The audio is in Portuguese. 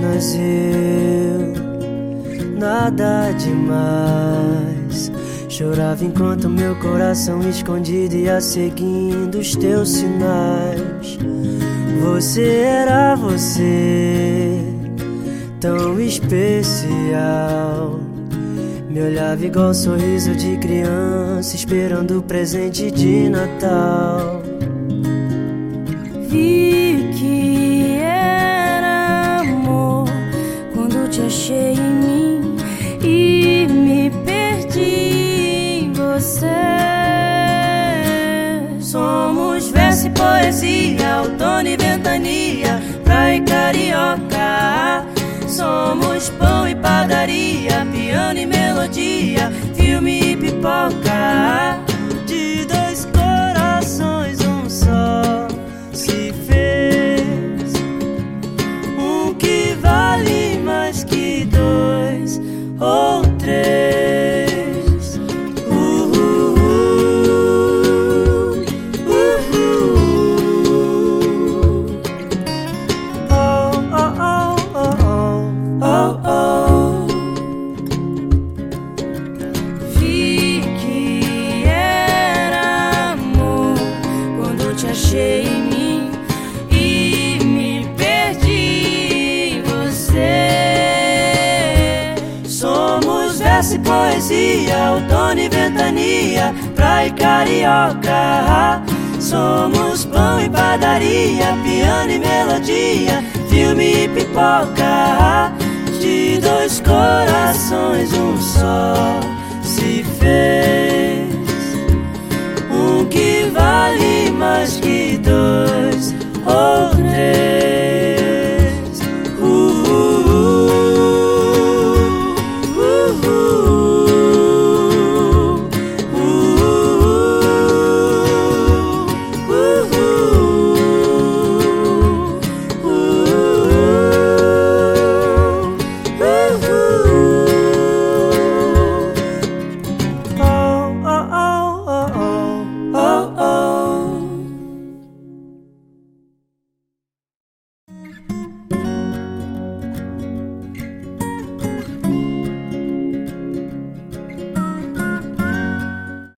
mas eu nada demais. Chorava enquanto meu coração escondido ia seguindo os teus sinais. Você era você, tão especial. Me olhava igual um sorriso de criança, esperando o presente de Natal. Vi Somos verso e poesia, outono e ventania, praia e carioca. Somos pão e padaria, piano e melodia, filme e pipoca. Somos verso e poesia, outono e ventania, praia e carioca. Somos pão e padaria, piano e melodia, filme e pipoca. De dois corações, um só